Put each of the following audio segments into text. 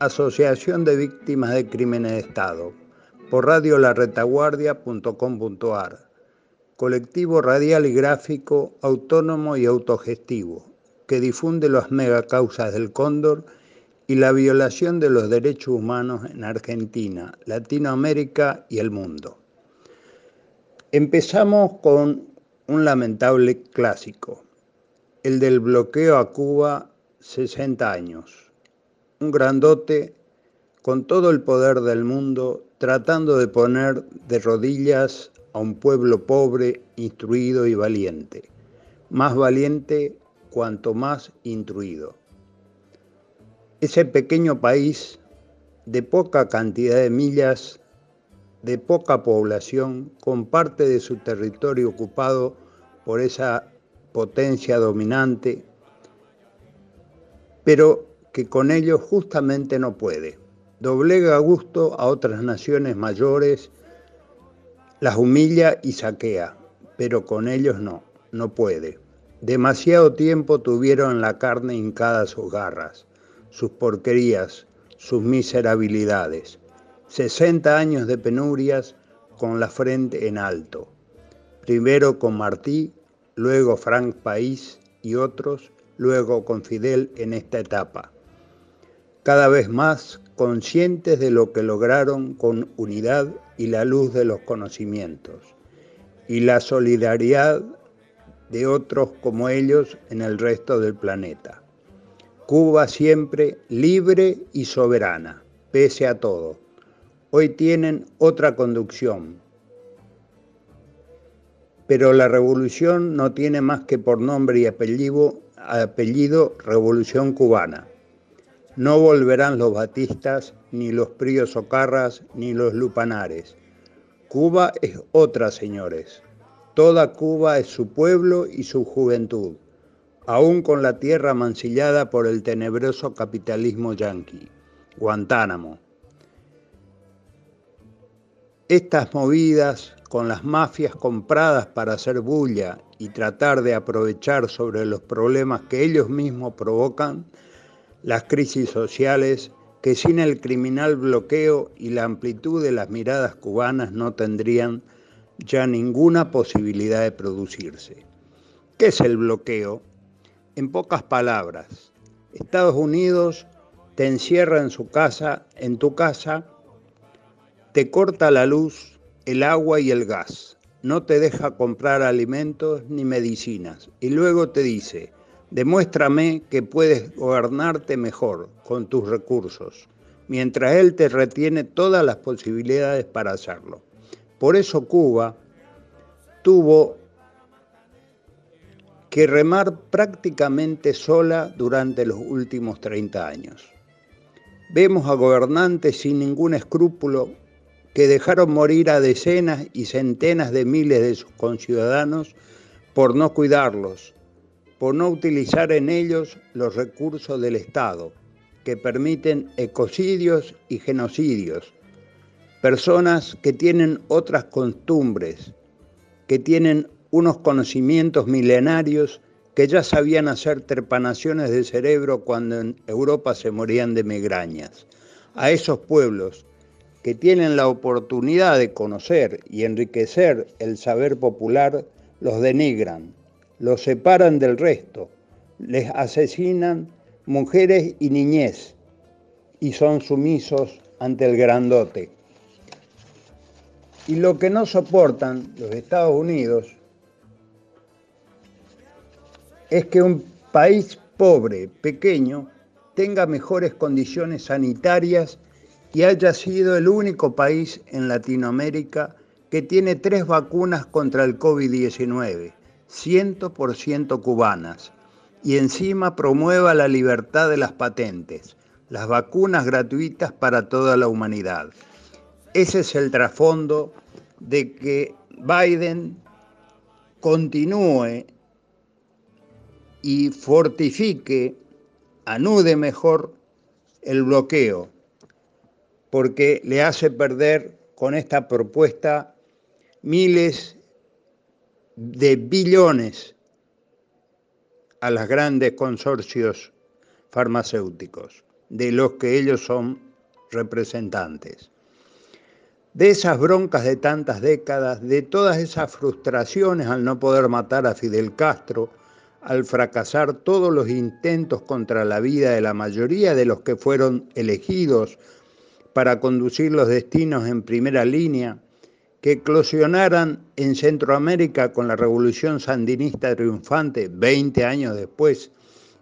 Asociación de Víctimas de Crímenes de Estado, por radiolaretaguardia.com.ar, colectivo radial y gráfico autónomo y autogestivo, que difunde las megacausas del cóndor y la violación de los derechos humanos en Argentina, Latinoamérica y el mundo. Empezamos con un lamentable clásico, el del bloqueo a Cuba 60 años. Un grandote con todo el poder del mundo tratando de poner de rodillas a un pueblo pobre, instruido y valiente. Más valiente cuanto más instruido. Ese pequeño país de poca cantidad de millas, de poca población, con parte de su territorio ocupado por esa potencia dominante, pero que con ello justamente no puede. Doblega a gusto a otras naciones mayores, las humilla y saquea, pero con ellos no, no puede. Demasiado tiempo tuvieron la carne hincada sus garras, sus porquerías, sus miserabilidades. 60 años de penurias con la frente en alto. Primero con Martí, luego Frank País y otros, luego con Fidel en esta etapa. Cada vez más conscientes de lo que lograron con unidad y la luz de los conocimientos y la solidaridad de otros como ellos en el resto del planeta. Cuba siempre libre y soberana, pese a todo. Hoy tienen otra conducción, pero la revolución no tiene más que por nombre y apellido, apellido Revolución Cubana. No volverán los batistas, ni los príos ocarras, ni los lupanares. Cuba es otra, señores. Toda Cuba es su pueblo y su juventud, aún con la tierra mancillada por el tenebroso capitalismo yanqui. Guantánamo. Estas movidas con las mafias compradas para hacer bulla y tratar de aprovechar sobre los problemas que ellos mismos provocan, las crisis sociales que sin el criminal bloqueo y la amplitud de las miradas cubanas no tendrían ya ninguna posibilidad de producirse. ¿Qué es el bloqueo? En pocas palabras, Estados Unidos te encierra en su casa, en tu casa, te corta la luz, el agua y el gas, no te deja comprar alimentos ni medicinas y luego te dice, demuéstrame que puedes gobernarte mejor con tus recursos, mientras él te retiene todas las posibilidades para hacerlo. Por eso Cuba tuvo que remar prácticamente sola durante los últimos 30 años. Vemos a gobernantes sin ningún escrúpulo que dejaron morir a decenas y centenas de miles de sus conciudadanos por no cuidarlos, por no utilizar en ellos los recursos del Estado que permiten ecocidios y genocidios, personas que tienen otras costumbres, que tienen unos conocimientos milenarios que ya sabían hacer trepanaciones de cerebro cuando en Europa se morían de migrañas. A esos pueblos que tienen la oportunidad de conocer y enriquecer el saber popular, los denigran, los separan del resto, les asesinan mujeres y niñez y son sumisos ante el grandote. Y lo que no soportan los Estados Unidos es que un país pobre, pequeño, tenga mejores condiciones sanitarias y haya sido el único país en Latinoamérica que tiene tres vacunas contra el COVID-19, 100% cubanas, y encima promueva la libertad de las patentes, las vacunas gratuitas para toda la humanidad. Ese es el trasfondo de que Biden continúe y fortifique, anude mejor el bloqueo, porque le hace perder con esta propuesta miles de billones a los grandes consorcios farmacéuticos, de los que ellos son representantes. De esas broncas de tantas décadas, de todas esas frustraciones al no poder matar a Fidel Castro, al fracasar todos los intentos contra la vida de la mayoría de los que fueron elegidos para conducir los destinos en primera línea, que eclosionaran en Centroamérica con la revolución sandinista triunfante 20 años después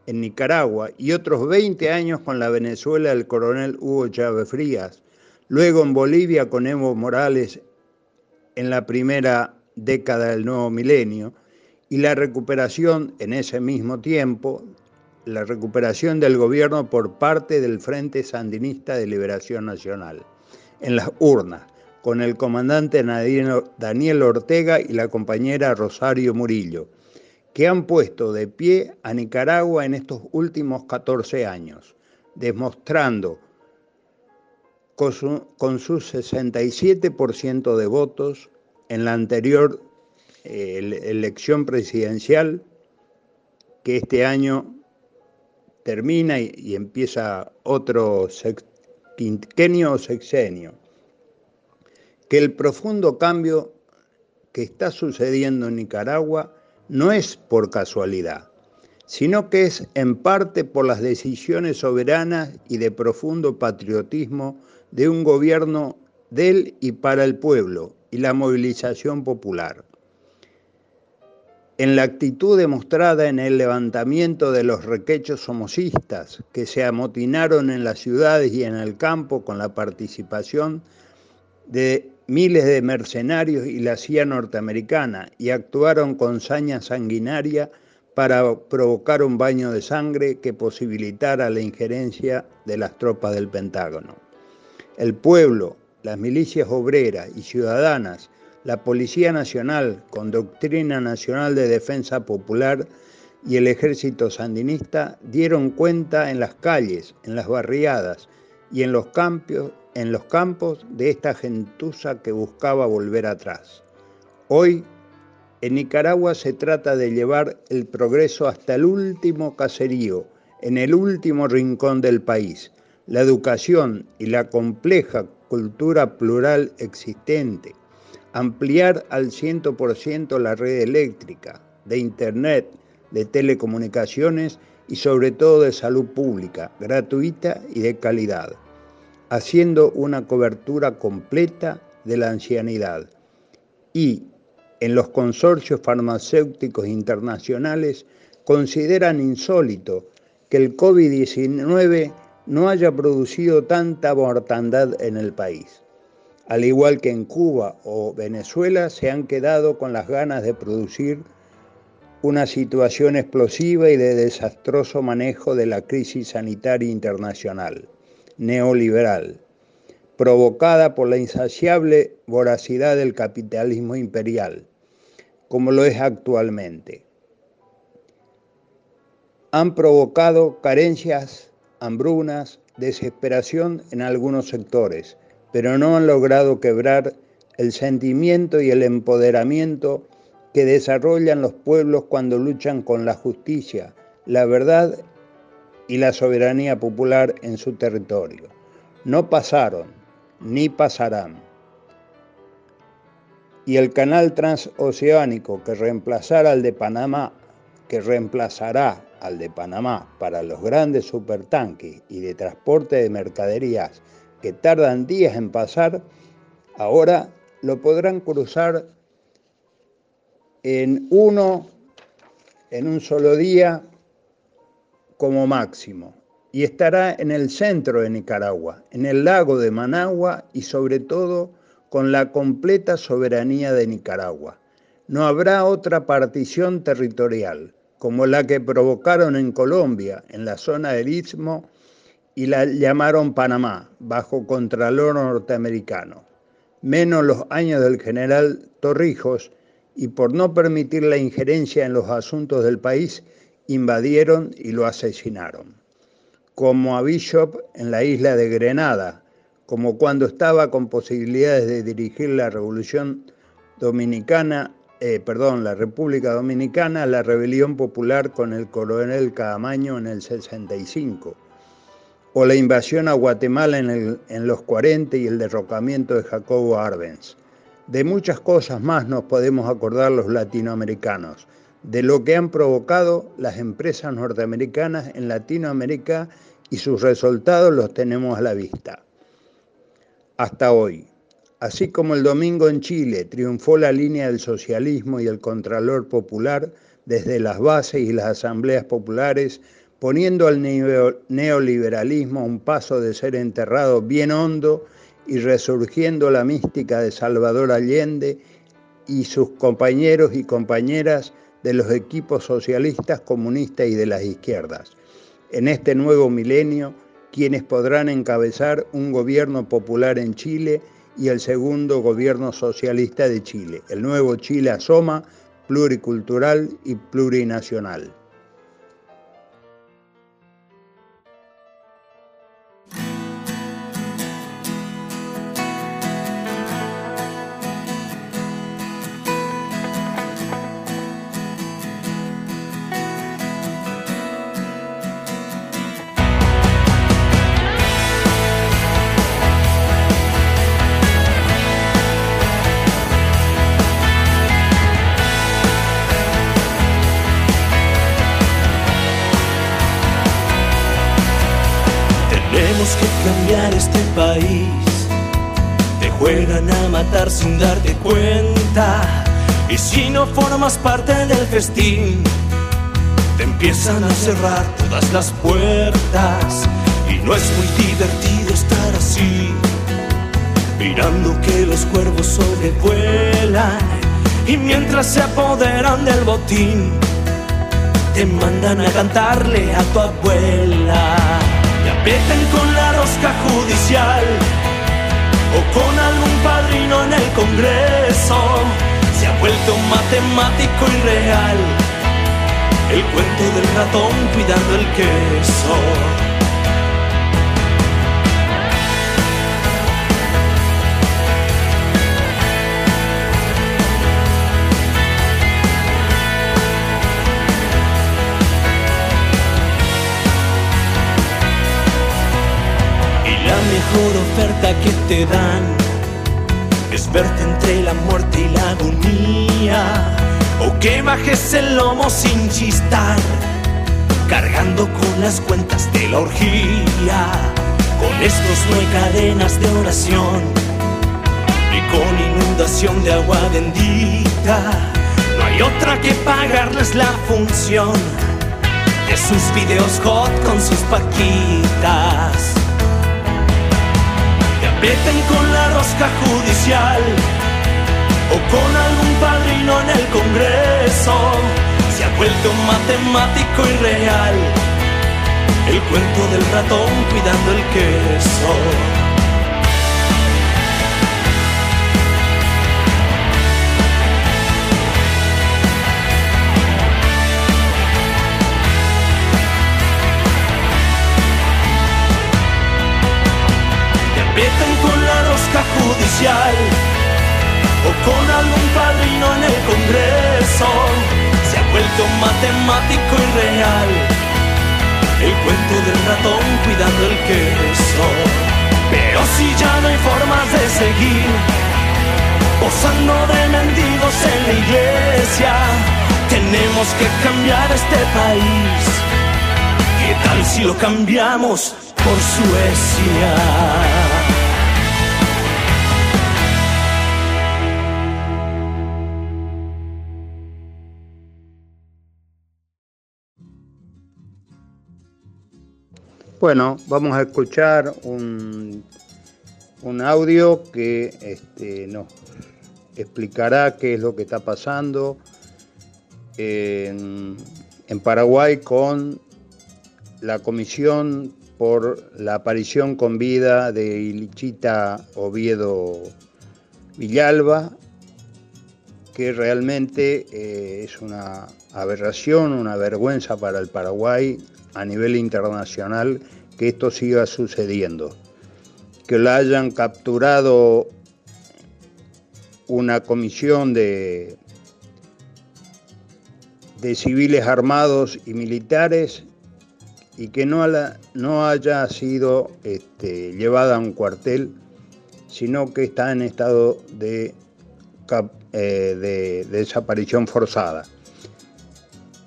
en Nicaragua y otros 20 años con la Venezuela del coronel Hugo Chávez Frías, luego en Bolivia con Evo Morales en la primera década del nuevo milenio, y la recuperación en ese mismo tiempo, la recuperación del gobierno por parte del Frente Sandinista de Liberación Nacional, en las urnas, con el comandante Daniel Ortega y la compañera Rosario Murillo, que han puesto de pie a Nicaragua en estos últimos 14 años, demostrando con su, con su 67% de votos en la anterior elección presidencial que este año termina y, empieza otro quinquenio o sexenio, que el profundo cambio que está sucediendo en Nicaragua no es por casualidad, sino que es en parte por las decisiones soberanas y de profundo patriotismo de un gobierno del y para el pueblo y la movilización popular. En la actitud demostrada en el levantamiento de los requechos somocistas que se amotinaron en las ciudades y en el campo con la participación de miles de mercenarios y la CIA norteamericana y actuaron con saña sanguinaria para provocar un baño de sangre que posibilitara la injerencia de las tropas del Pentágono. El pueblo, las milicias obreras y ciudadanas la Policía Nacional, con Doctrina Nacional de Defensa Popular, y el ejército sandinista dieron cuenta en las calles, en las barriadas y en los campos, en los campos de esta gentuza que buscaba volver atrás. Hoy, en Nicaragua se trata de llevar el progreso hasta el último caserío, en el último rincón del país. La educación y la compleja cultura plural existente ampliar al 100% la red eléctrica, de Internet, de telecomunicaciones y sobre todo de salud pública, gratuita y de calidad, haciendo una cobertura completa de la ancianidad. Y en los consorcios farmacéuticos internacionales consideran insólito que el COVID-19 no haya producido tanta mortandad en el país. Al igual que en Cuba o Venezuela, se han quedado con las ganas de producir una situación explosiva y de desastroso manejo de la crisis sanitaria internacional, neoliberal, provocada por la insaciable voracidad del capitalismo imperial, como lo es actualmente. Han provocado carencias, hambrunas, desesperación en algunos sectores, pero no han logrado quebrar el sentimiento y el empoderamiento que desarrollan los pueblos cuando luchan con la justicia, la verdad y la soberanía popular en su territorio. No pasaron, ni pasarán. Y el canal transoceánico que reemplazará al de Panamá, que reemplazará al de Panamá para los grandes supertanques y de transporte de mercaderías que tardan días en pasar, ahora lo podrán cruzar en uno, en un solo día como máximo. Y estará en el centro de Nicaragua, en el lago de Managua y sobre todo con la completa soberanía de Nicaragua. No habrá otra partición territorial como la que provocaron en Colombia, en la zona del Istmo, y la llamaron Panamá, bajo contralor norteamericano, menos los años del general Torrijos, y por no permitir la injerencia en los asuntos del país, invadieron y lo asesinaron. Como a Bishop en la isla de Grenada, como cuando estaba con posibilidades de dirigir la revolución dominicana, eh, perdón, la República Dominicana, la rebelión popular con el coronel Cadamaño en el 65, o la invasión a Guatemala en, en los 40 y el derrocamiento de Jacobo Arbenz. De muchas cosas más nos podemos acordar los latinoamericanos, de lo que han provocado las empresas norteamericanas en Latinoamérica y sus resultados los tenemos a la vista. Hasta hoy. Así como el domingo en Chile triunfó la línea del socialismo y el contralor popular desde las bases y las asambleas populares, poniendo al neoliberalismo un paso de ser enterrado bien hondo y resurgiendo la mística de Salvador Allende y sus compañeros y compañeras de los equipos socialistas, comunistas y de las izquierdas. En este nuevo milenio, quienes podrán encabezar un gobierno popular en Chile y el segundo gobierno socialista de Chile. El nuevo Chile asoma, pluricultural y plurinacional. Sin darte cuenta. Y si no formas parte del festín, te empiezan a cerrar todas las puertas. Y no es muy divertido estar así, mirando que los cuervos sobrevuelan. Y mientras se apoderan del botín, te mandan a cantarle a tu abuela. Te aprietan con la rosca judicial o con algún padrino en el Congreso. Se ha vuelto matemático y real el cuento del ratón cuidando el queso. Mejor oferta que te dan es verte entre la muerte y la agonía. o que bajes el lomo sin chistar, cargando con las cuentas de la orgía. Con estos no hay cadenas de oración, ni con inundación de agua bendita. No hay otra que pagarles la función de sus videos hot con sus paquitas. Te aprieten con la rosca judicial o con algún padrino en el Congreso. Se ha vuelto matemático y real el cuento del ratón cuidando el queso. Te aprietan con la rosca judicial o con algún padrino en el Congreso. Se ha vuelto matemático y real el cuento del ratón cuidando el queso. Pero si ya no hay formas de seguir, posando de mendigos en la iglesia, tenemos que cambiar este país. ¿Qué tal si lo cambiamos por Suecia? Bueno, vamos a escuchar un, un audio que este, nos explicará qué es lo que está pasando en, en Paraguay con la comisión por la aparición con vida de Ilichita Oviedo Villalba, que realmente eh, es una aberración, una vergüenza para el Paraguay a nivel internacional que esto siga sucediendo. Que la hayan capturado una comisión de, de civiles armados y militares y que no, no haya sido este, llevada a un cuartel, sino que está en estado de, eh, de desaparición forzada.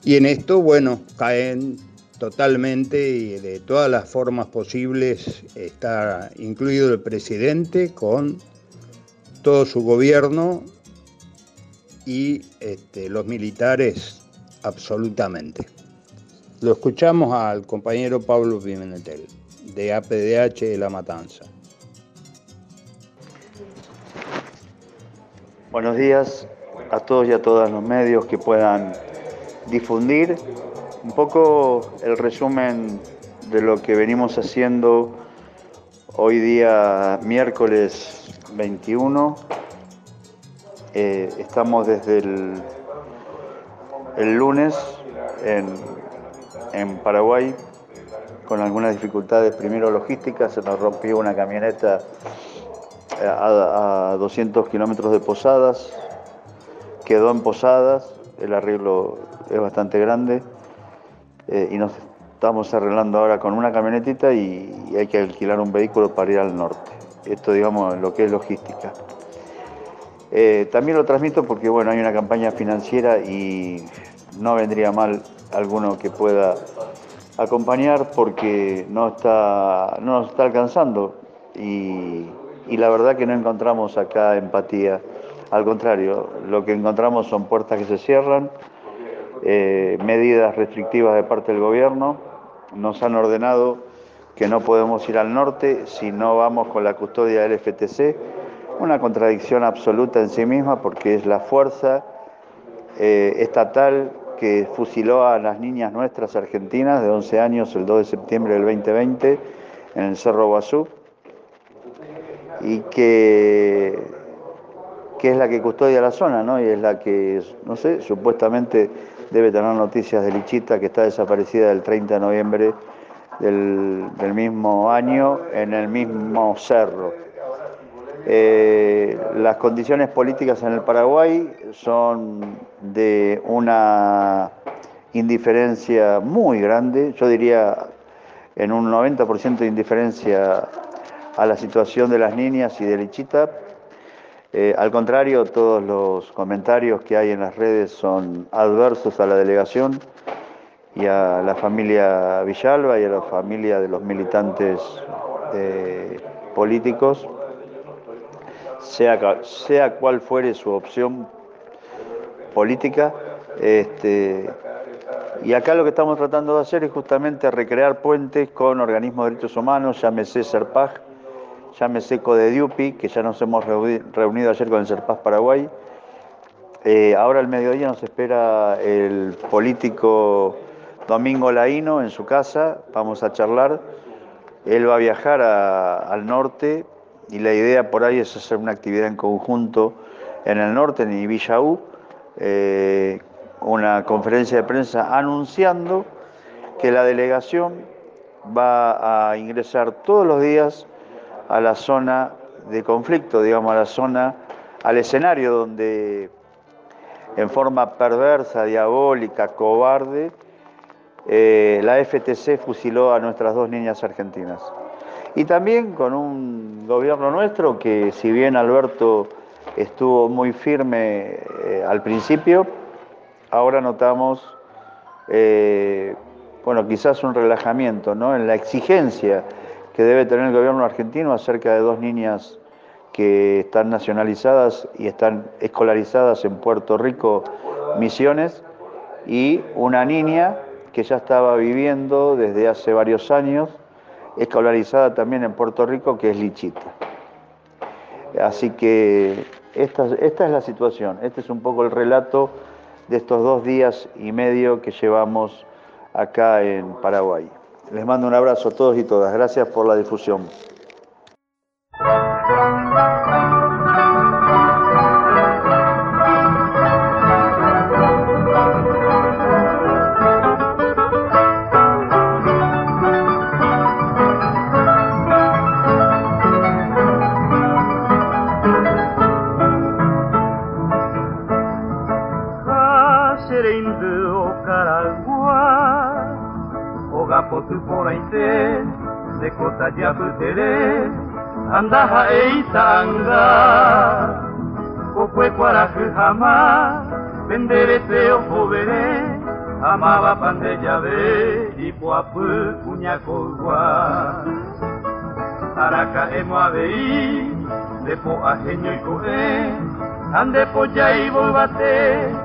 Y en esto, bueno, caen totalmente y de todas las formas posibles está incluido el presidente con todo su gobierno y este, los militares absolutamente. Lo escuchamos al compañero Pablo Pimentel de APDH de La Matanza. Buenos días a todos y a todas los medios que puedan difundir un poco el resumen de lo que venimos haciendo hoy día miércoles 21. Eh, estamos desde el, el lunes en, en, Paraguay con algunas dificultades, primero logísticas, se nos rompió una camioneta eh, a, a 200 kilómetros de Posadas, quedó en Posadas, el arreglo es bastante grande eh, y nos estamos arreglando ahora con una camionetita y, hay que alquilar un vehículo para ir al norte. Esto, digamos, lo que es logística. Eh, también lo transmito porque, bueno, hay una campaña financiera y no vendría mal alguno que pueda acompañar porque no está, no nos está alcanzando y, la verdad que no encontramos acá empatía. Al contrario, lo que encontramos son puertas que se cierran, eh, medidas restrictivas de parte del gobierno. Nos han ordenado que no podemos ir al norte si no vamos con la custodia del FTC. Una contradicción absoluta en sí misma porque es la fuerza eh, estatal que fusiló a las niñas nuestras argentinas de 11 años el 2 de septiembre del 2020 en el Cerro Guazú y que, que es la que custodia la zona, ¿no? Y es la que, no sé, supuestamente debe tener noticias de Lichita, que está desaparecida el 30 de noviembre del, mismo año en el mismo cerro. Eh, las condiciones políticas en el Paraguay son de una indiferencia muy grande, yo diría en un 90% de indiferencia a la situación de las niñas y de Lichita. Eh, al contrario, todos los comentarios que hay en las redes son adversos a la delegación y a la familia Villalba y a la familia de los militantes eh, políticos, sea, sea cual fuere su opción política. Este, y acá lo que estamos tratando de hacer es justamente recrear puentes con organismos de derechos humanos, llámese CERPAG, llámese CODEDIUPI, que ya nos hemos reunido ayer con el CERPAG Paraguay. Eh, ahora al mediodía nos espera el político Domingo Laino en su casa, vamos a charlar. Él va a viajar al norte y la idea por ahí es hacer una actividad en conjunto en el norte, en Ibiyaú, eh, una conferencia de prensa anunciando que la delegación va a ingresar todos los días a la zona de conflicto, digamos, a la zona, al escenario donde en forma perversa, diabólica, cobarde, eh, la FTC fusiló a nuestras dos niñas argentinas. Y también con un gobierno nuestro que si bien Alberto estuvo muy firme eh, al principio, ahora notamos, eh, bueno, quizás un relajamiento ¿no? en la exigencia que debe tener el gobierno argentino acerca de dos niñas que están nacionalizadas y están escolarizadas en Puerto Rico, Misiones, y una niña que ya estaba viviendo desde hace varios años, escolarizada también en Puerto Rico, que es Lichita. Así que esta, es la situación, este es un poco el relato de estos dos días y medio que llevamos acá en Paraguay. Les mando un abrazo a todos y todas. Gracias por la difusión. Tere anda haeitanga kokwe kwaraku hama penderete ofobere amaba pande llave ipoapu kuñakolwa araka emoabei depo ajeño ikoe andepo jaibo bate embopotu tarai opamalmabarei tahobai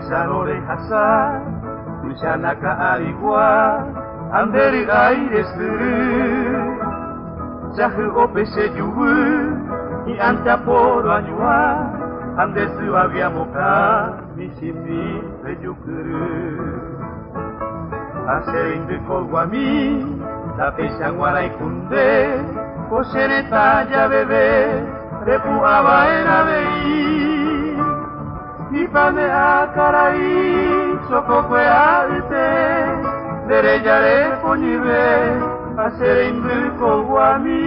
Salore hasa Ushanaka arigua Anderi aire suru Chahu opese yubu I anta poro anyua Andesu aviamoka Mishimi reyukuru Aserindu kolwami Tape shangwarai kunde Koshere taya bebe Repu abaera vei Ipane akarai sokokwe arte Derejare ponibe asere indu wami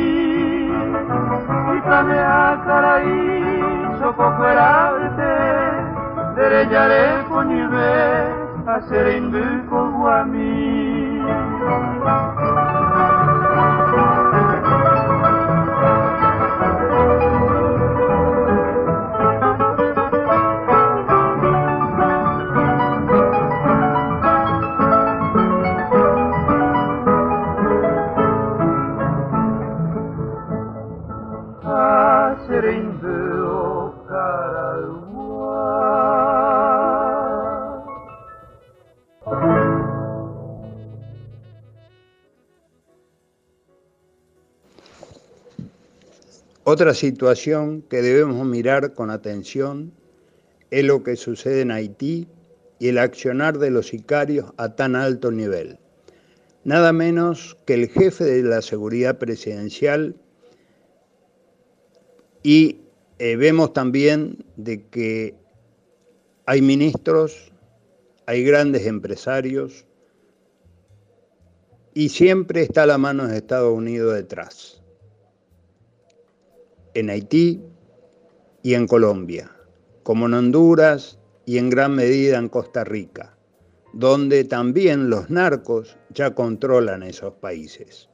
Ipane akarai sokokwe arte Derejare ponibe asere indu wami Otra situación que debemos mirar con atención es lo que sucede en Haití y el accionar de los sicarios a tan alto nivel. Nada menos que el jefe de la seguridad presidencial y eh, vemos también de que hay ministros, hay grandes empresarios y siempre está la mano de Estados Unidos detrás. En Haití y en Colombia, como en Honduras y en gran medida en Costa Rica, donde también los narcos ya controlan esos países.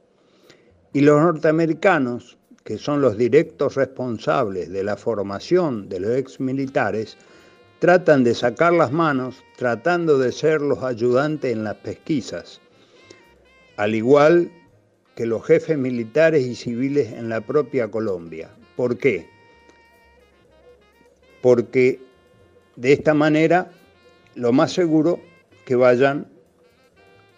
Y los norteamericanos, que son los directos responsables de la formación de los exmilitares, tratan de sacar las manos tratando de ser los ayudantes en las pesquisas, al igual que los jefes militares y civiles en la propia Colombia. ¿Por qué? Porque de esta manera lo más seguro que vayan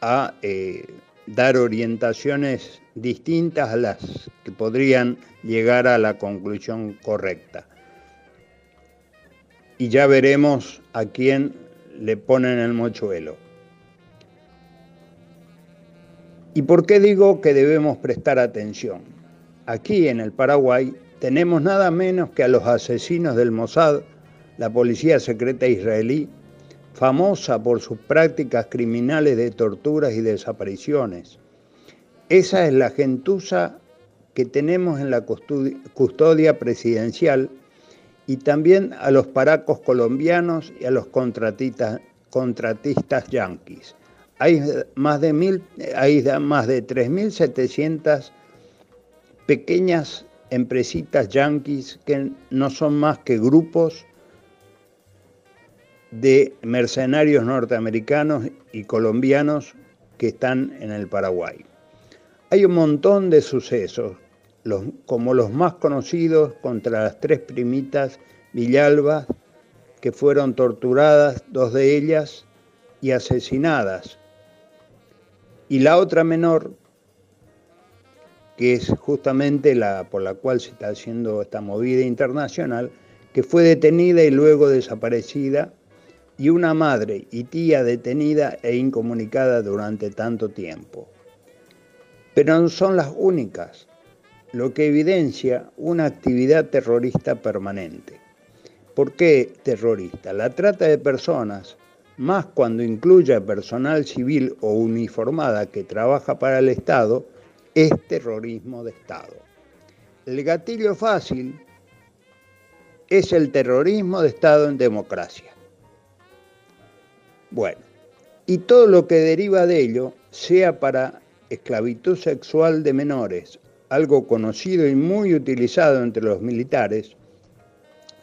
a eh, dar orientaciones distintas a las que podrían llegar a la conclusión correcta. Y ya veremos a quién le ponen el mochuelo. ¿Y por qué digo que debemos prestar atención? Aquí en el Paraguay tenemos nada menos que a los asesinos del Mossad, la policía secreta israelí, famosa por sus prácticas criminales de torturas y desapariciones. Esa es la gentuza que tenemos en la custodia presidencial y también a los paracos colombianos y a los contratistas, yanquis. Hay más de, mil, hay más de 3.700 pequeñas empresitas yanquis que no son más que grupos de mercenarios norteamericanos y colombianos que están en el Paraguay. Hay un montón de sucesos, como los más conocidos contra las tres primitas Villalba, que fueron torturadas, dos de ellas, y asesinadas. Y la otra menor, que es justamente la por la cual se está haciendo esta movida internacional, que fue detenida y luego desaparecida y una madre y tía detenida e incomunicada durante tanto tiempo. Pero no son las únicas, lo que evidencia una actividad terrorista permanente. ¿Por qué terrorista? La trata de personas, más cuando incluye personal civil o uniformada que trabaja para el Estado, es terrorismo de Estado. El gatillo fácil es el terrorismo de Estado en democracia. Bueno, y todo lo que deriva de ello, sea para esclavitud sexual de menores, algo conocido y muy utilizado entre los militares,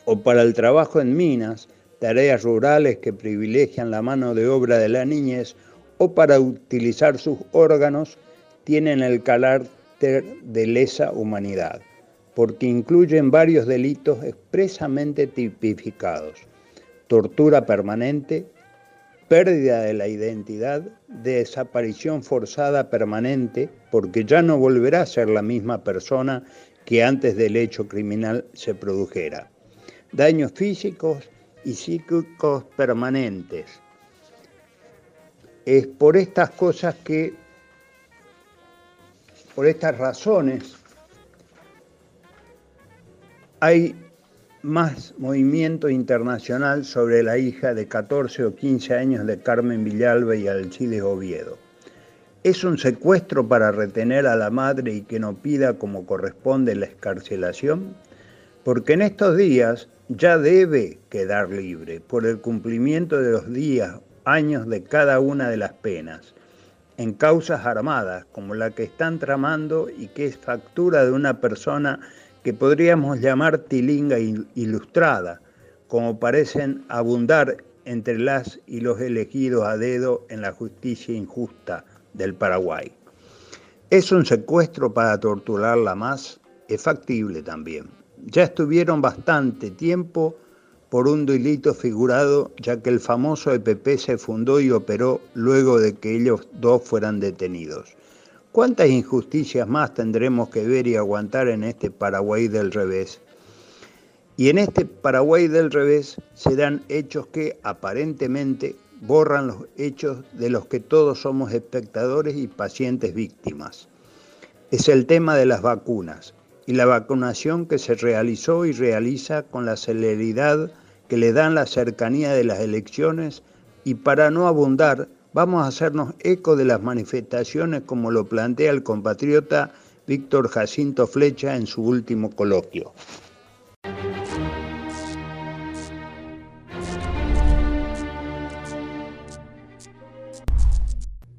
o para el trabajo en minas, tareas rurales que privilegian la mano de obra de la niñez, o para utilizar sus órganos, tienen el carácter de lesa humanidad, porque incluyen varios delitos expresamente tipificados, tortura permanente, pérdida de la identidad, desaparición forzada permanente, porque ya no volverá a ser la misma persona que antes del hecho criminal se produjera. Daños físicos y psíquicos permanentes. Es por estas cosas que, por estas razones, hay más movimiento internacional sobre la hija de 14 o 15 años de Carmen Villalba y Alcides Oviedo. ¿Es un secuestro para retener a la madre y que no pida como corresponde la escarcelación? Porque en estos días ya debe quedar libre por el cumplimiento de los días, años de cada una de las penas, en causas armadas como la que están tramando y que es factura de una persona que podríamos llamar tilinga ilustrada, como parecen abundar entre las y los elegidos a dedo en la justicia injusta del Paraguay. ¿Es un secuestro para torturarla más? Es factible también. Ya estuvieron bastante tiempo por un delito figurado, ya que el famoso EPP se fundó y operó luego de que ellos dos fueran detenidos. ¿Cuántas injusticias más tendremos que ver y aguantar en este Paraguay del revés? Y en este Paraguay del revés se dan hechos que aparentemente borran los hechos de los que todos somos espectadores y pacientes víctimas. Es el tema de las vacunas y la vacunación que se realizó y realiza con la celeridad que le dan la cercanía de las elecciones y para no abundar vamos a hacernos eco de las manifestaciones como lo plantea el compatriota Víctor Jacinto Flecha en su último coloquio.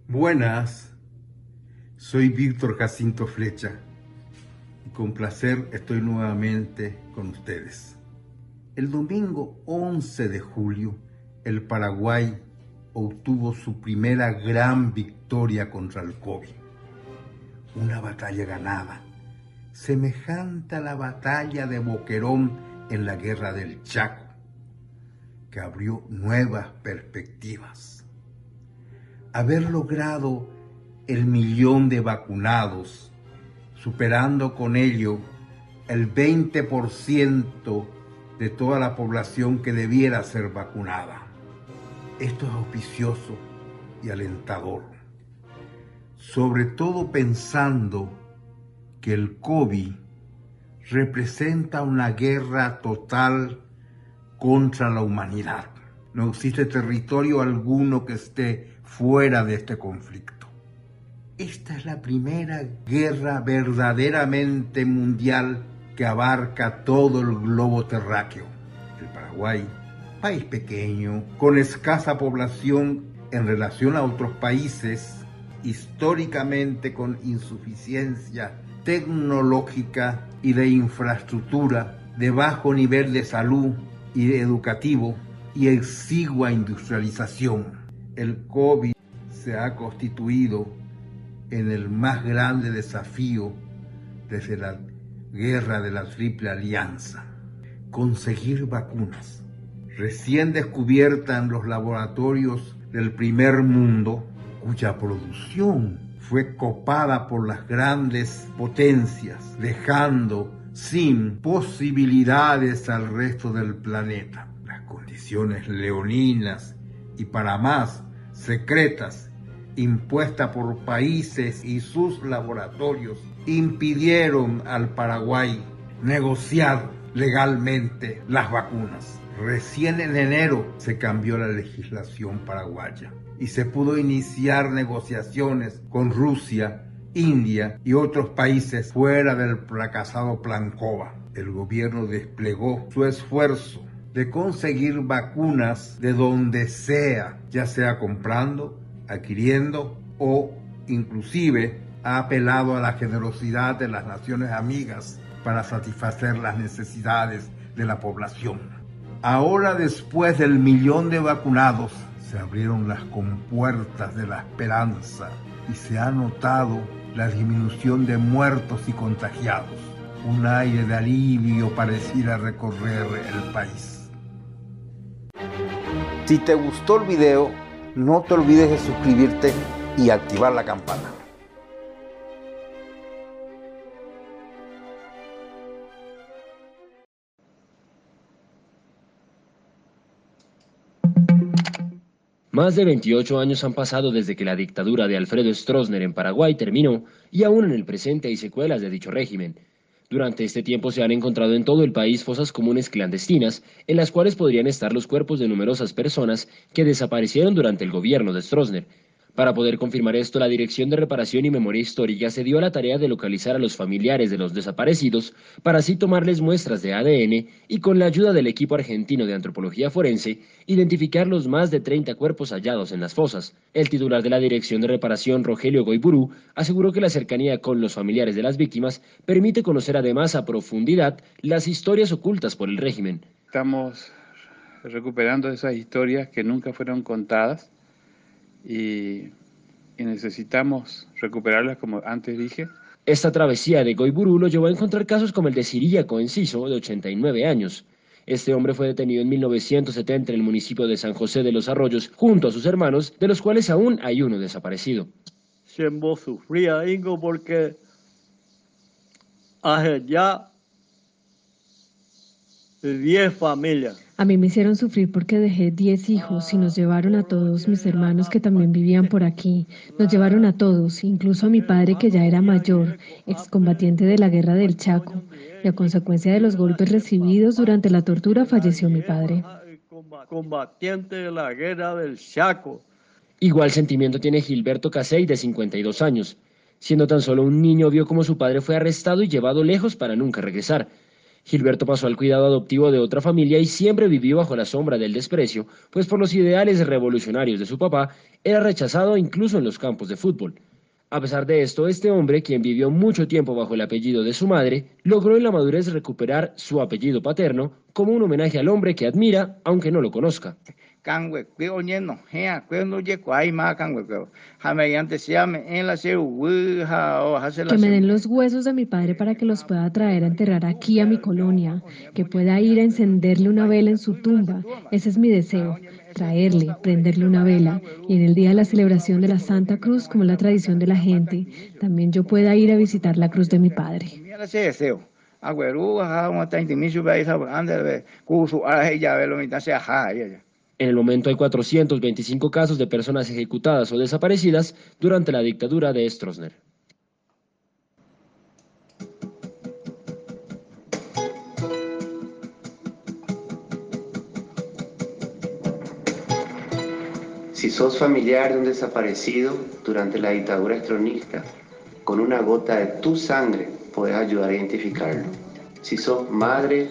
Buenas, soy Víctor Jacinto Flecha y con placer estoy nuevamente con ustedes. El domingo 11 de julio, el Paraguay obtuvo su primera gran victoria contra el COVID. Una batalla ganada, semejante a la batalla de Boquerón en la guerra del Chaco, que abrió nuevas perspectivas. Haber logrado el millón de vacunados, superando con ello el 20% de toda la población que debiera ser vacunada esto es auspicioso y alentador, sobre todo pensando que el COVID representa una guerra total contra la humanidad. No existe territorio alguno que esté fuera de este conflicto. Esta es la primera guerra verdaderamente mundial que abarca todo el globo terráqueo. El Paraguay país pequeño, con escasa población en relación a otros países, históricamente con insuficiencia tecnológica y de infraestructura, de bajo nivel de salud y educativo y exigua industrialización. El COVID se ha constituido en el más grande desafío desde la guerra de la Triple Alianza. Conseguir vacunas recién descubierta en los laboratorios del primer mundo, cuya producción fue copada por las grandes potencias, dejando sin posibilidades al resto del planeta. Las condiciones leoninas y para más secretas impuestas por países y sus laboratorios impidieron al Paraguay negociar legalmente las vacunas. Recién en enero se cambió la legislación paraguaya y se pudo iniciar negociaciones con Rusia, India y otros países fuera del fracasado Plan COVA. El gobierno desplegó su esfuerzo de conseguir vacunas de donde sea, ya sea comprando, adquiriendo o inclusive ha apelado a la generosidad de las naciones amigas para satisfacer las necesidades de la población. Ahora después del millón de vacunados, se abrieron las compuertas de la esperanza y se ha notado la disminución de muertos y contagiados. Un aire de alivio pareciera recorrer el país. Si te gustó el video, no te olvides de suscribirte y activar la campana. Más de 28 años han pasado desde que la dictadura de Alfredo Stroessner en Paraguay terminó y aún en el presente hay secuelas de dicho régimen. Durante este tiempo se han encontrado en todo el país fosas comunes clandestinas en las cuales podrían estar los cuerpos de numerosas personas que desaparecieron durante el gobierno de Stroessner. Para poder confirmar esto, la Dirección de Reparación y Memoria Histórica se dio a la tarea de localizar a los familiares de los desaparecidos para así tomarles muestras de ADN y con la ayuda del equipo argentino de antropología forense, identificar los más de 30 cuerpos hallados en las fosas. El titular de la Dirección de Reparación, Rogelio Goiburú, aseguró que la cercanía con los familiares de las víctimas permite conocer además a profundidad las historias ocultas por el régimen. Estamos recuperando esas historias que nunca fueron contadas y, necesitamos recuperarlas como antes dije. Esta travesía de Goiburú lo llevó a encontrar casos como el de Siríaco Enciso, de 89 años. Este hombre fue detenido en 1970 en el municipio de San José de los Arroyos junto a sus hermanos, de los cuales aún hay uno desaparecido. siempre sufría Ingo porque hace ya 10 familias. A mí me hicieron sufrir porque dejé 10 hijos y nos llevaron a todos mis hermanos que también vivían por aquí. Nos llevaron a todos, incluso a mi padre que ya era mayor, excombatiente de la guerra del Chaco. Y a consecuencia de los golpes recibidos durante la tortura falleció mi padre. Combatiente de la guerra del Chaco. Igual sentimiento tiene Gilberto Casey, de 52 años. Siendo tan solo un niño, vio como su padre fue arrestado y llevado lejos para nunca regresar. Gilberto pasó al cuidado adoptivo de otra familia y siempre vivió bajo la sombra del desprecio, pues por los ideales revolucionarios de su papá era rechazado incluso en los campos de fútbol. A pesar de esto, este hombre, quien vivió mucho tiempo bajo el apellido de su madre, logró en la madurez recuperar su apellido paterno como un homenaje al hombre que admira, aunque no lo conozca. Que me den los huesos de mi padre para que los pueda traer a enterrar aquí a mi colonia, que pueda ir a encenderle una vela en su tumba. Ese es mi deseo, traerle, prenderle una vela y en el día de la celebración de la Santa Cruz, como la tradición de la gente, también yo pueda ir a visitar la cruz de mi padre. En el momento hay 425 casos de personas ejecutadas o desaparecidas durante la dictadura de Stroessner. Si sos familiar de un desaparecido durante la dictadura estronista, con una gota de tu sangre puedes ayudar a identificarlo. Si sos madre,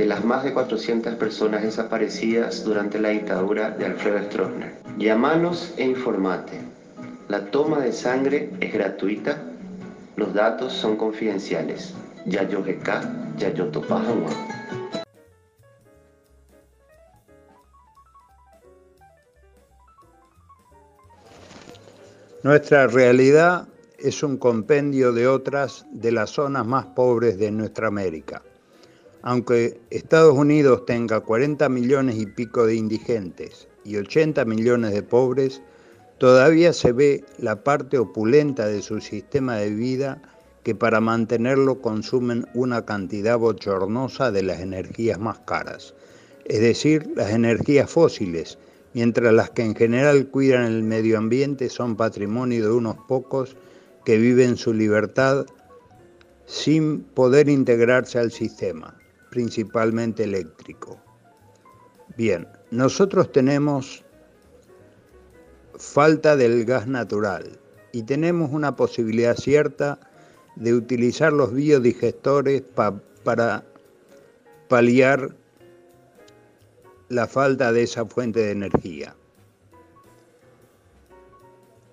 de las más de 400 personas desaparecidas durante la dictadura de Alfredo Stroessner. Llámanos e informate. La toma de sangre es gratuita, los datos son confidenciales. Yayo GK, Yayo Topajangua. Nuestra realidad es un compendio de otras de las zonas más pobres de nuestra América. Aunque Estados Unidos tenga 40 millones y pico de indigentes y 80 millones de pobres, todavía se ve la parte opulenta de su sistema de vida que para mantenerlo consumen una cantidad bochornosa de las energías más caras, es decir, las energías fósiles, mientras las que en general cuidan el medio ambiente son patrimonio de unos pocos que viven su libertad sin poder integrarse al sistema principalmente eléctrico. Bien, nosotros tenemos falta del gas natural y tenemos una posibilidad cierta de utilizar los biodigestores para paliar la falta de esa fuente de energía.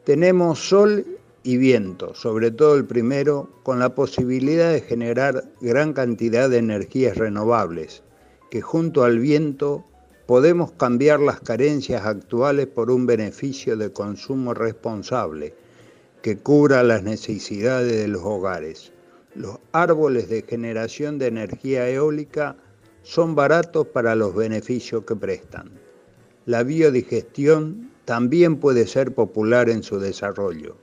Tenemos sol y viento, sobre todo el primero, con la posibilidad de generar gran cantidad de energías renovables, que junto al viento podemos cambiar las carencias actuales por un beneficio de consumo responsable que cubra las necesidades de los hogares. Los árboles de generación de energía eólica son baratos para los beneficios que prestan. La biodigestión también puede ser popular en su desarrollo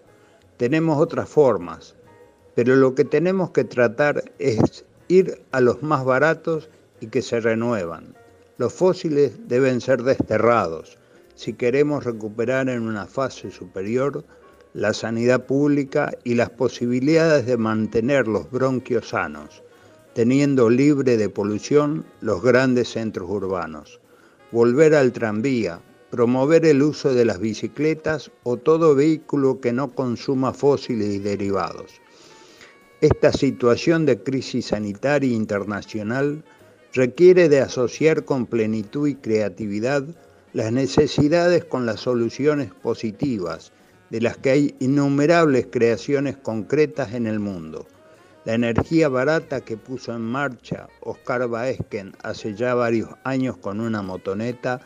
tenemos otras formas, pero lo que tenemos que tratar es ir a los más baratos y que se renuevan. Los fósiles deben ser desterrados si queremos recuperar en una fase superior la sanidad pública y las posibilidades de mantener los bronquios sanos, teniendo libre de polución los grandes centros urbanos. Volver al tranvía, promover el uso de las bicicletas o todo vehículo que no consuma fósiles y derivados. Esta situación de crisis sanitaria internacional requiere de asociar con plenitud y creatividad las necesidades con las soluciones positivas, de las que hay innumerables creaciones concretas en el mundo. La energía barata que puso en marcha Oscar Baesken hace ya varios años con una motoneta,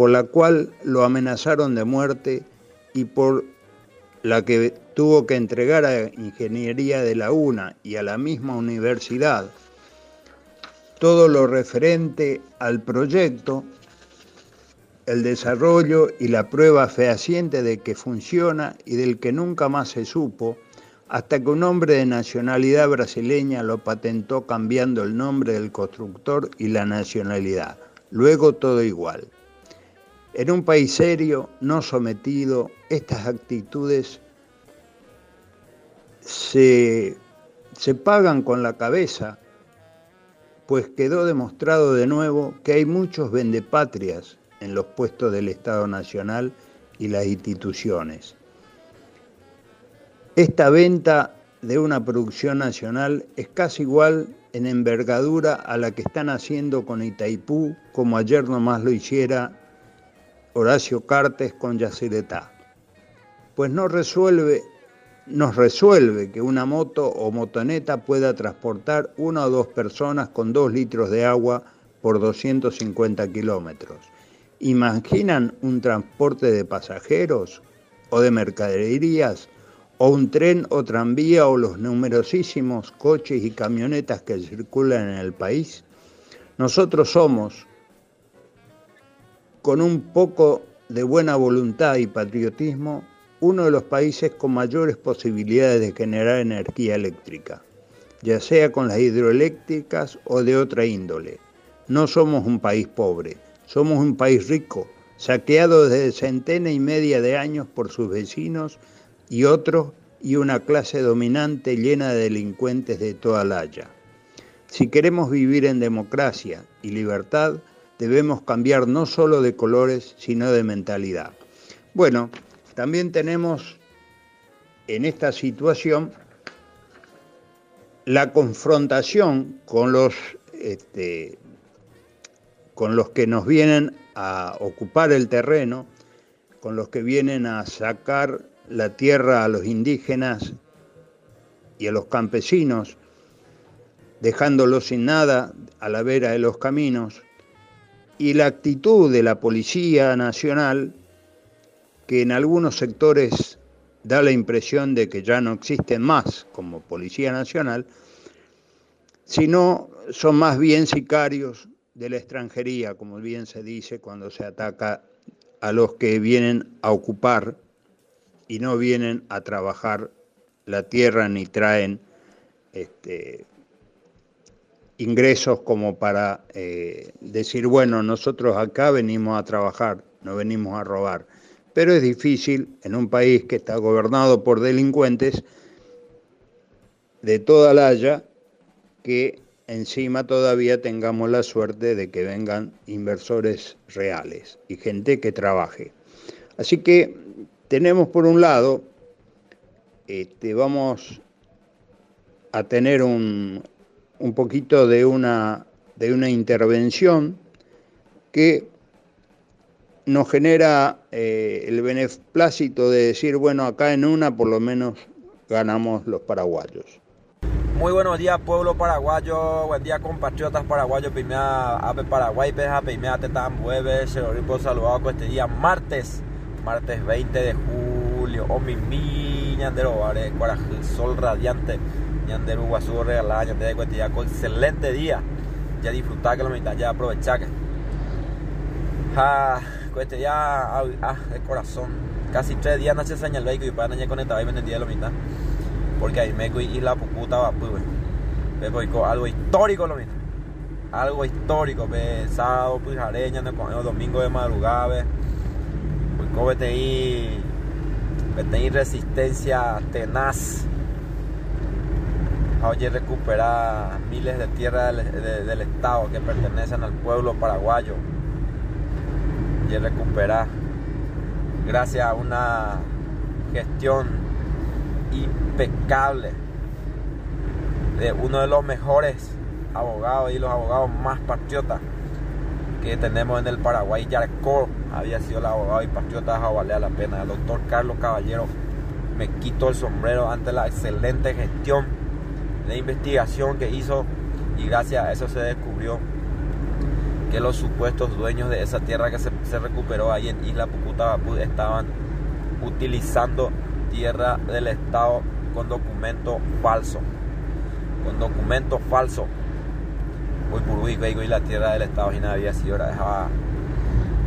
por la cual lo amenazaron de muerte y por la que tuvo que entregar a Ingeniería de la UNA y a la misma universidad todo lo referente al proyecto, el desarrollo y la prueba fehaciente de que funciona y del que nunca más se supo, hasta que un hombre de nacionalidad brasileña lo patentó cambiando el nombre del constructor y la nacionalidad. Luego todo igual. En un país serio, no sometido, estas actitudes se, se pagan con la cabeza pues quedó demostrado de nuevo que hay muchos vendepatrias en los puestos del Estado Nacional y las instituciones. Esta venta de una producción nacional es casi igual en envergadura a la que están haciendo con Itaipú, como ayer nomás lo hiciera Horacio Cartes con Yacyretá. Pues no resuelve nos resuelve que una moto o motoneta pueda transportar una o dos personas con dos litros de agua por 250 kilómetros. ¿Imaginan un transporte de pasajeros o de mercaderías o un tren o tranvía o los numerosísimos coches y camionetas que circulan en el país? Nosotros somos, con un poco de buena voluntad y patriotismo, uno de los países con mayores posibilidades de generar energía eléctrica, ya sea con las hidroeléctricas o de otra índole. No somos un país pobre, somos un país rico, saqueado desde centena y media de años por sus vecinos y otros y una clase dominante llena de delincuentes de toda la haya. Si queremos vivir en democracia y libertad, debemos cambiar no solo de colores, sino de mentalidad. Bueno, también tenemos en esta situación la confrontación con los, este, con los que nos vienen a ocupar el terreno, con los que vienen a sacar la tierra a los indígenas y a los campesinos, dejándolos sin nada a la vera de los caminos, y la actitud de la Policía Nacional que en algunos sectores da la impresión de que ya no existen más como Policía Nacional, sino son más bien sicarios de la extranjería, como bien se dice cuando se ataca a los que vienen a ocupar y no vienen a trabajar la tierra ni traen este, ingresos como para eh, decir, bueno, nosotros acá venimos a trabajar, no venimos a robar pero es difícil en un país que está gobernado por delincuentes de toda la haya que encima todavía tengamos la suerte de que vengan inversores reales y gente que trabaje. Así que tenemos por un lado, este, vamos a tener un, un poquito de una, de una intervención que nos genera eh, el beneplácito de decir, bueno, acá en una por lo menos ganamos los paraguayos. Muy buenos días pueblo paraguayo, buen día compatriotas paraguayos, primera ave Paraguay, peja, primera teta mueve, se lo saludado con este día martes, martes 20 de julio, o mi mi, ñandero, vale, sol radiante, ñandero, guazú regalada, ñandero, este día con excelente día, ya disfrutar que la mitad, ya aprovechar que. Ah, este ya ah, de corazón. Casi tres días nace señal vehículo y para con esta y me entendía la mitad. Porque ahí me y la puputa va pues. Algo histórico lo mismo. Algo histórico, pe, sábado, pues areña, domingo de madrugada, pues vete ahí, vete ahí resistencia tenaz. Oye, recuperar miles de tierras del Estado que pertenecen al pueblo paraguayo y recuperar gracias a una gestión impecable de uno de los mejores abogados y los abogados más patriotas que tenemos en el Paraguay, Yarcor había sido el abogado y patriota a valer la pena. El doctor Carlos Caballero, me quito el sombrero ante la excelente gestión de investigación que hizo y gracias a eso se descubrió que los supuestos dueños de esa tierra que se, recuperó ahí en Isla Pucutabapú estaban utilizando tierra del Estado con documento falso. Con documento falso. Hoy por y la tierra del Estado y había sido dejaba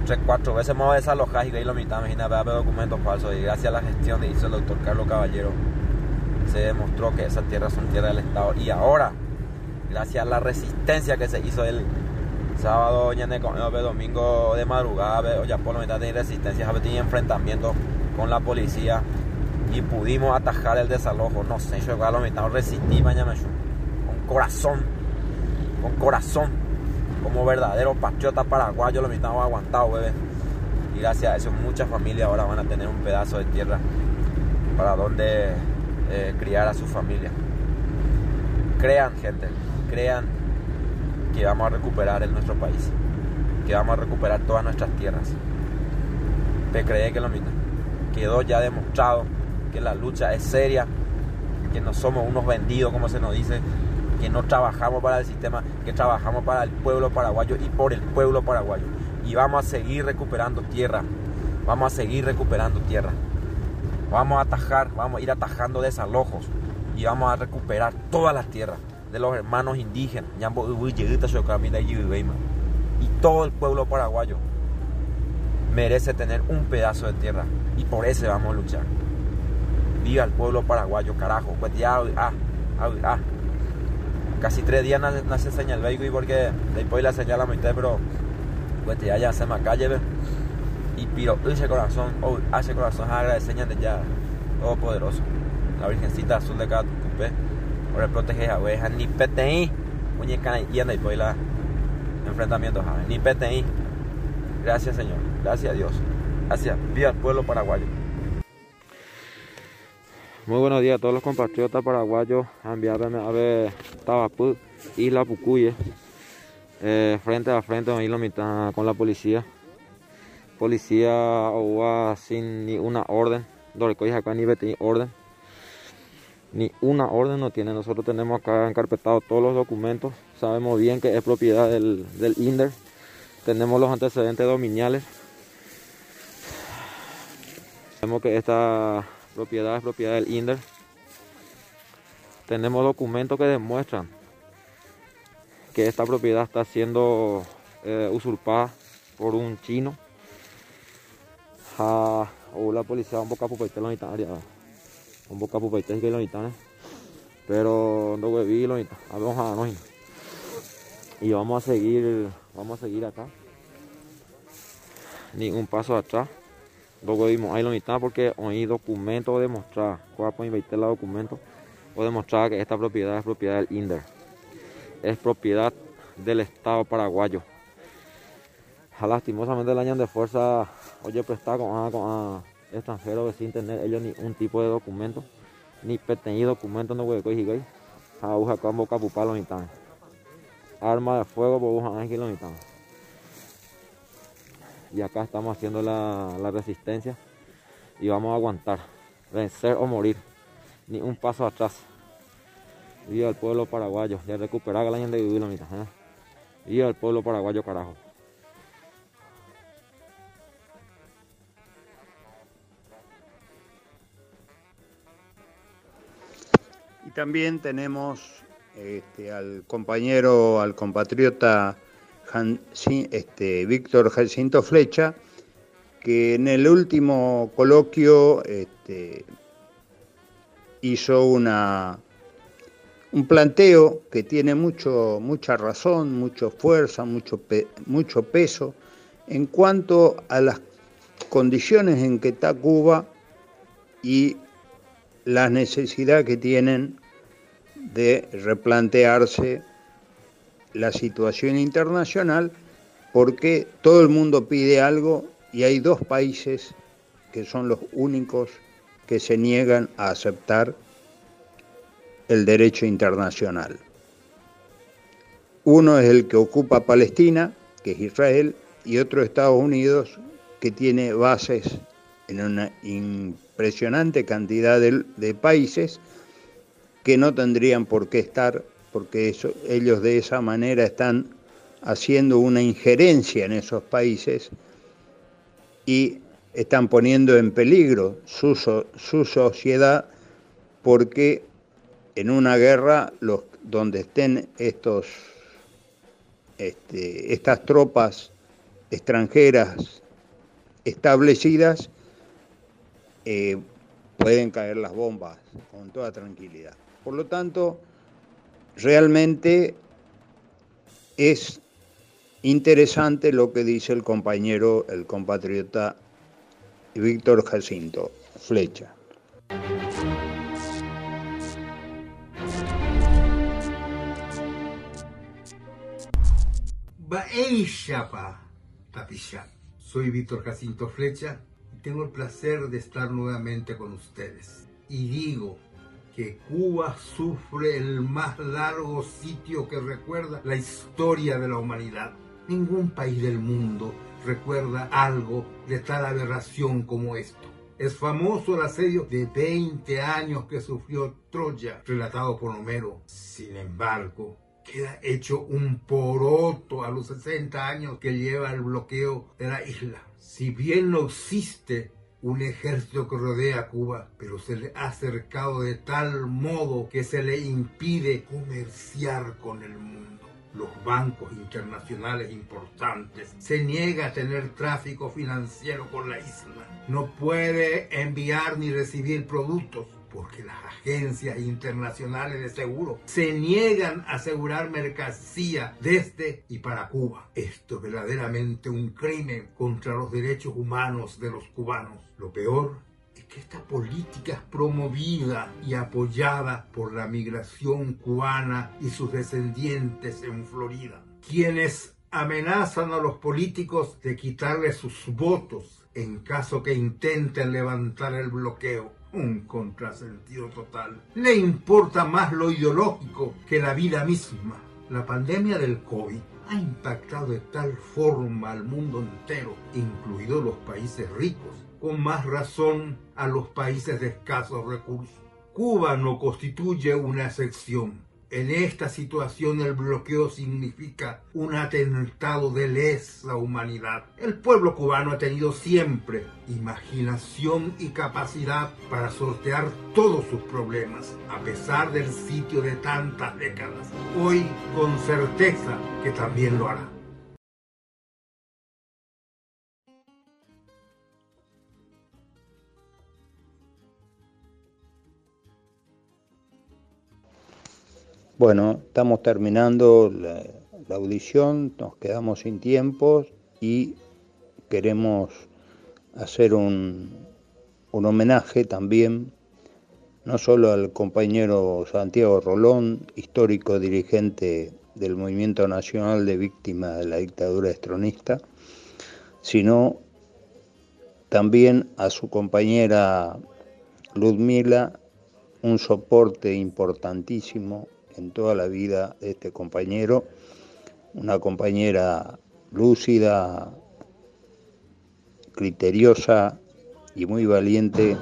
tres, cuatro veces más desalojar y lo mitad, imagina, ver documentos falsos. Y gracias a la gestión que hizo el doctor Carlos Caballero, se demostró que esas tierras son tierras del Estado. Y ahora, gracias a la resistencia que se hizo el sábado, domingo de madrugada, ya por la mitad de resistencia, tenía enfrentamientos con la policía y pudimos atajar el desalojo. No sé, yo lo mitad resistí mañana con corazón, con corazón, como verdadero patriota paraguayo lo mitad aguantado, bebé. Y gracias a eso muchas familias ahora van a tener un pedazo de tierra para donde eh, criar a su familia. Crean, gente, crean que vamos a recuperar en nuestro país, que vamos a recuperar todas nuestras tierras. ¿Te cree que lo mismo? Quedó ya demostrado que la lucha es seria, que no somos unos vendidos, como se nos dice, que no trabajamos para el sistema, que trabajamos para el pueblo paraguayo y por el pueblo paraguayo. Y vamos a seguir recuperando tierra, vamos a seguir recuperando tierra. Vamos a atajar, vamos a ir atajando desalojos y vamos a recuperar todas las tierras de los hermanos indígenas, y todo el pueblo paraguayo merece tener un pedazo de tierra y por eso vamos a luchar. Viva el pueblo paraguayo, carajo. Pues ya, ah, ah. Casi tres días no se señal vehículo porque después la señal a mitad, pero pues ya ya se me calle, Piro ese corazón, oh, ese corazón agradeceña de ya, todopoderoso. La Virgencita Azul de cada cupé, por el protege a ni PTI, muñeca y anda y pues la enfrentamiento, ni PTI. Gracias Señor, gracias a Dios. Gracias, viva el pueblo paraguayo. Muy buenos días a todos los compatriotas paraguayos. Enviarme a ver Tabapú, Isla Pucuye, eh, frente a frente con la policía. Policía o sin ni una orden. acá ni orden. Ni una orden no tiene. Nosotros tenemos acá encarpetado todos los documentos. Sabemos bien que es propiedad del, del INDER. Tenemos los antecedentes dominiales. Sabemos que esta propiedad es propiedad del INDER. Tenemos documentos que demuestran que esta propiedad está siendo eh, usurpada por un chino. O la policía un poco pupaite lo un poco pupaite que lo pero no vi lo vamos a no y vamos a seguir vamos a seguir acá. Ni un paso atrás. Luego vimos ahí lo mitad porque hay documento demostrar, cuando invertir la documento. O demostrar que esta propiedad es propiedad del INDER. Es propiedad del Estado paraguayo. Lastimosamente el año de fuerza, oye, prestar con, con extranjeros sin tener ellos ni un tipo de documento, ni pertenecer documento no voy a coger. Aguja con boca pupalo mitad. Arma de fuego, bobuja ángel lo mitad y acá estamos haciendo la, resistencia y vamos a aguantar, vencer o morir, ni un paso atrás. Viva el pueblo paraguayo, ya recuperar el año de vivir la mitad. ¿eh? Viva el pueblo paraguayo, carajo. También tenemos este, al compañero, al compatriota este, Víctor Jacinto Flecha, que en el último coloquio este, hizo una, un planteo que tiene mucho, mucha razón, mucha fuerza, mucho, mucho peso en cuanto a las condiciones en que está Cuba y la necesidad que tienen de replantearse la situación internacional porque todo el mundo pide algo y hay dos países que son los únicos que se niegan a aceptar el derecho internacional. Uno es el que ocupa Palestina, que es Israel, y otro Estados Unidos, que tiene bases en una impresionante cantidad de, de países que no tendrían por qué estar, porque ellos de esa manera están haciendo una injerencia en esos países y están poniendo en peligro su, su sociedad porque en una guerra donde estén estos, este, estas tropas extranjeras establecidas, eh, pueden caer las bombas con toda tranquilidad. Por lo tanto, realmente es interesante lo que dice el compañero, el compatriota Víctor Jacinto Flecha. Soy Víctor Jacinto Flecha y tengo el placer de estar nuevamente con ustedes. Y digo que Cuba sufre el más largo sitio que recuerda la historia de la humanidad. Ningún país del mundo recuerda algo de tal aberración como esto. Es famoso el asedio de 20 años que sufrió Troya, relatado por Homero. Sin embargo, queda hecho un poroto a los 60 años que lleva el bloqueo de la isla. Si bien no existe un ejército que rodea a Cuba, pero se le ha acercado de tal modo que se le impide comerciar con el mundo. Los bancos internacionales importantes se niega a tener tráfico financiero con la isla. No puede enviar ni recibir productos porque las agencias internacionales de seguro se niegan a asegurar mercancía desde y para Cuba. Esto es verdaderamente un crimen contra los derechos humanos de los cubanos. Lo peor es que esta política es promovida y apoyada por la migración cubana y sus descendientes en Florida, quienes amenazan a los políticos de quitarles sus votos en caso que intenten levantar el bloqueo un contrasentido total. Le importa más lo ideológico que la vida misma. La pandemia del COVID ha impactado de tal forma al mundo entero, incluidos los países ricos, con más razón a los países de escasos recursos. Cuba no constituye una excepción. En esta situación el bloqueo significa un atentado de lesa humanidad. El pueblo cubano ha tenido siempre imaginación y capacidad para sortear todos sus problemas, a pesar del sitio de tantas décadas. Hoy con certeza que también lo hará. Bueno, estamos terminando la, audición, nos quedamos sin tiempo y queremos hacer un, un homenaje también, no solo al compañero Santiago Rolón, histórico dirigente del Movimiento Nacional de Víctimas de la Dictadura Estronista, sino también a su compañera Ludmila, un soporte importantísimo en toda la vida de este compañero, una compañera lúcida, criteriosa y muy valiente,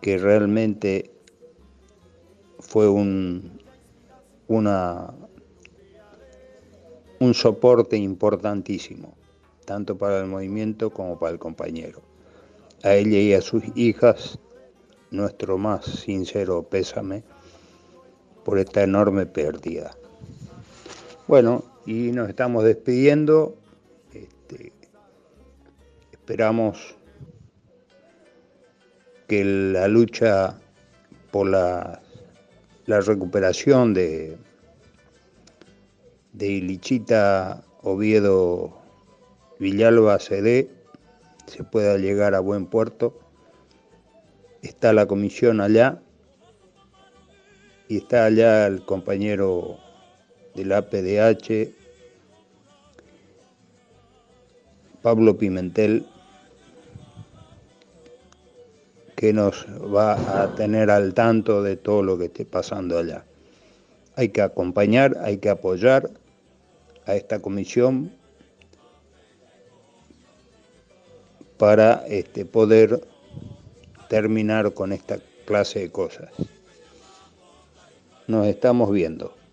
que realmente fue un, un soporte importantísimo, tanto para el movimiento como para el compañero. A ella y a sus hijas, nuestro más sincero pésame por esta enorme pérdida. Bueno, y nos estamos despidiendo. Este, esperamos que la lucha por la, recuperación de, de Ilichita Oviedo Villalba CD se pueda llegar a buen puerto. Está la comisión allá y está allá el compañero del APDH, Pablo Pimentel, que nos va a tener al tanto de todo lo que esté pasando allá. Hay que acompañar, hay que apoyar a esta comisión para este, poder terminar con esta clase de cosas. Nos estamos viendo.